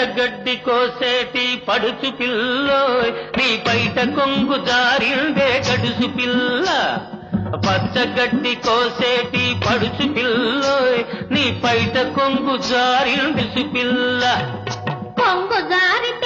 పచ్చగడ్డి కోసేటి పడుచు పిల్లోయ్ నీ బయట కొంగు జారిందే గడుసు పిల్ల. పచ్చగడ్డి కోసేటి పడుచు పిల్లోయ్ నీ బయట కొంగు జారింది పిల్ల. కొంగు జారితే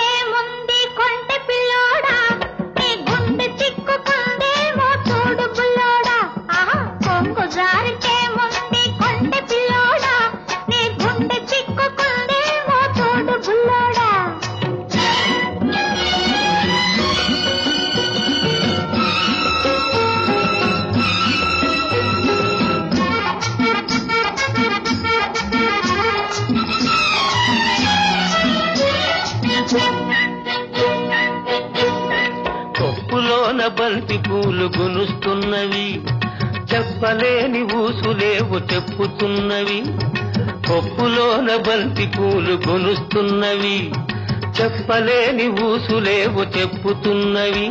కడుపులోన బంతి పూలు గునుస్తున్నవి. చెప్పలేని ఊసులేవు చెప్పుతున్నవి. కొప్పులోన బంతి పూలు గునుస్తున్నవి. చెప్పలేని ఊసులేవు చెప్పుతున్నవి.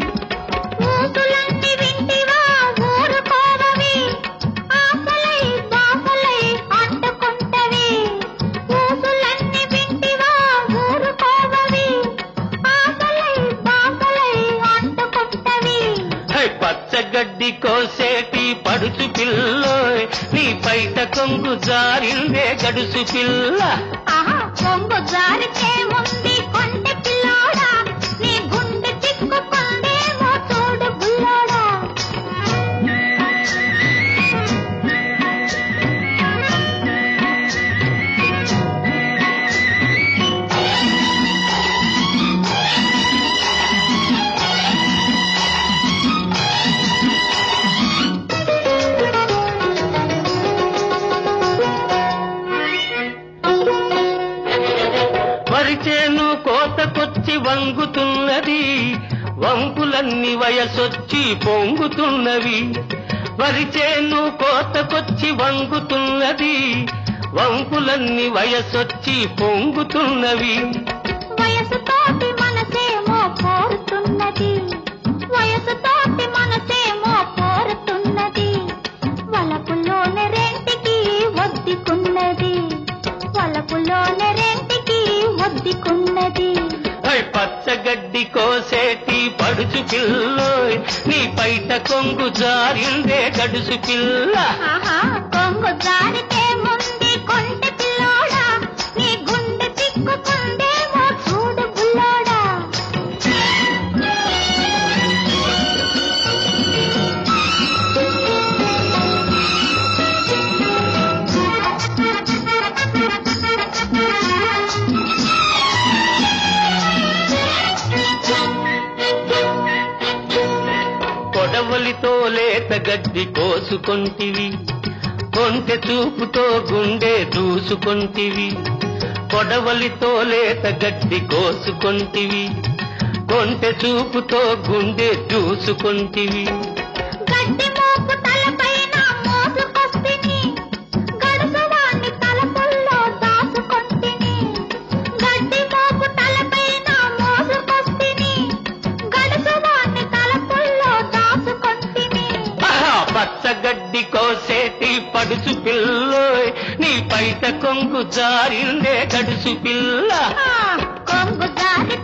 గడ్డి కోసేటి పడుచు పిల్లోయ్. నీ బయట కొంగు జారిందే గడుసు పిల్ల. ఆహా కొంగు జారితే కోతకొచ్చి వంగుతున్నది. వంపులన్నీ వయసొచ్చి పొంగుతున్నవి. వరిచేను కోతకొచ్చి వంగుతున్నది. వంపులన్నీ వయసొచ్చి పొంగుతున్నవి. కోసేటి పిల్ల నీ పైట కొంగు జారిందే గడుసు పిల్ల. కొంగు జారితే ముంది కొంటె పిల్లోడా లేత గడ్డి కోసుకొంటివి. కొంటె చూపుతో గుండె దూసుకొంటివి. కొడవలితో లేత గడ్డి కోసుకొంటివి. కొంటె చూపుతో గుండె దూసుకొంటివి. గడ్డి మోపు తలప పెట్టి పడుచు పిల్లోయ్ నీ పైట కొంగు జారిందే గడుసు పిల్ల. కొంగు జారి